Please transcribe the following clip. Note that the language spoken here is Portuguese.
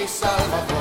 me.